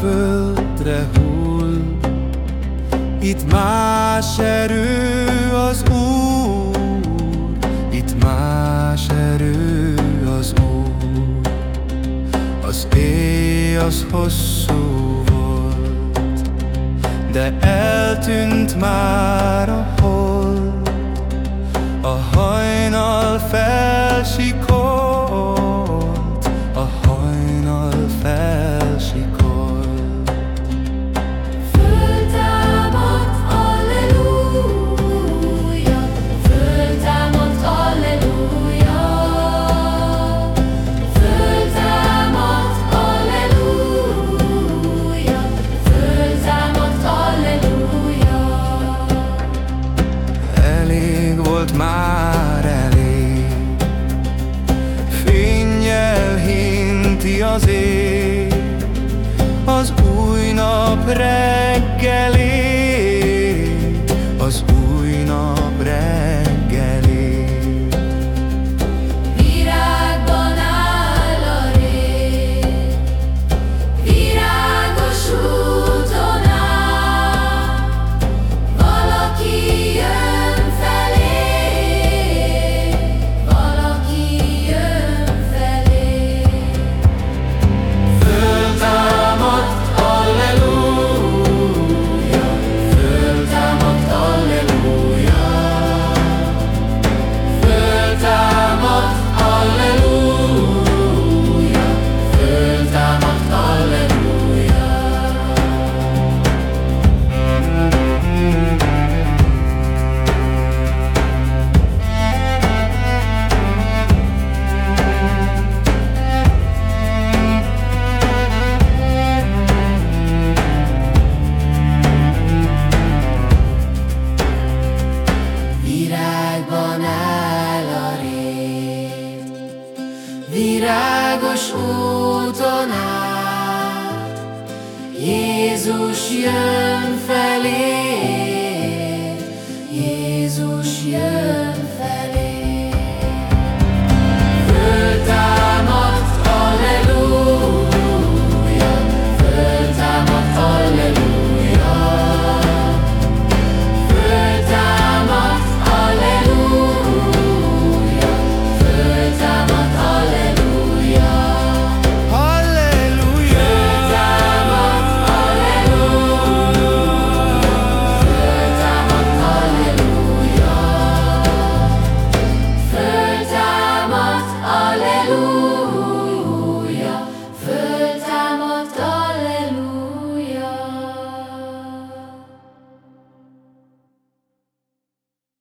földre hull. Itt más erő az Úr, itt más erő az Úr. Az éj az hosszú volt, de eltűnt már a hold. A hajnal felsikolt, volt már elég. Fényjel hinti az ég Az új nap reggelét Virágos úton át. Jézus jön felé Jézus jön